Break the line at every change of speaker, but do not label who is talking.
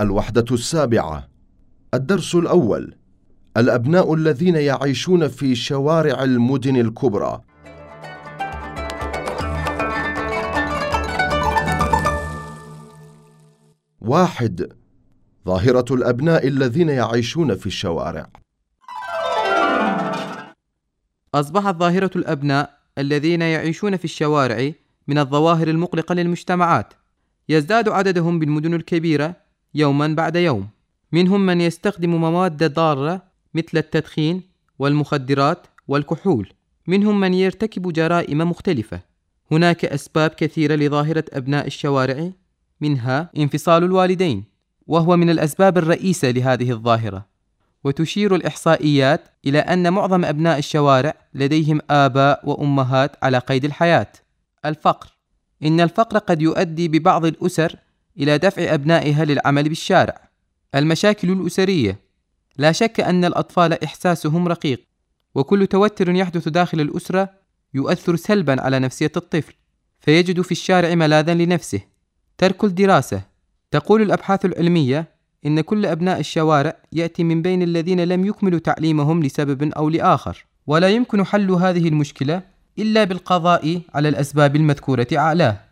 الوحدة السابعة الدرس الأول الأبناء الذين يعيشون في شوارع المدن الكبرى. واحد ظاهرة الأبناء الذين يعيشون في الشوارع.
أصبحت ظاهرة الأبناء الذين يعيشون في الشوارع من الظواهر المقلقة للمجتمعات. يزداد عددهم بالمدن الكبيرة يوما بعد يوم. منهم من يستخدم مواد ضارة مثل التدخين والمخدرات والكحول. منهم من يرتكب جرائم مختلفة. هناك أسباب كثيرة لظاهرة أبناء الشوارع منها انفصال الوالدين وهو من الأسباب الرئيسة لهذه الظاهرة. وتشير الإحصائيات إلى أن معظم أبناء الشوارع لديهم آباء وأمهات على قيد الحياة. الفقر. إن الفقر قد يؤدي ببعض الأسر إلى دفع أبنائها للعمل بالشارع. المشاكل الأسرية. لا شك أن الأطفال إحساسهم رقيق وكل توتر يحدث داخل الأسرة يؤثر سلبا على نفسية الطفل فيجد في الشارع ملاذا لنفسه. ترك الدراسة. تقول الأبحاث العلمية إن كل أبناء الشوارع يأتي من بين الذين لم يكملوا تعليمهم لسبب أو لآخر ولا يمكن حل هذه المشكلة إلا بالقضاء على الأسباب المذكورة أعلاه.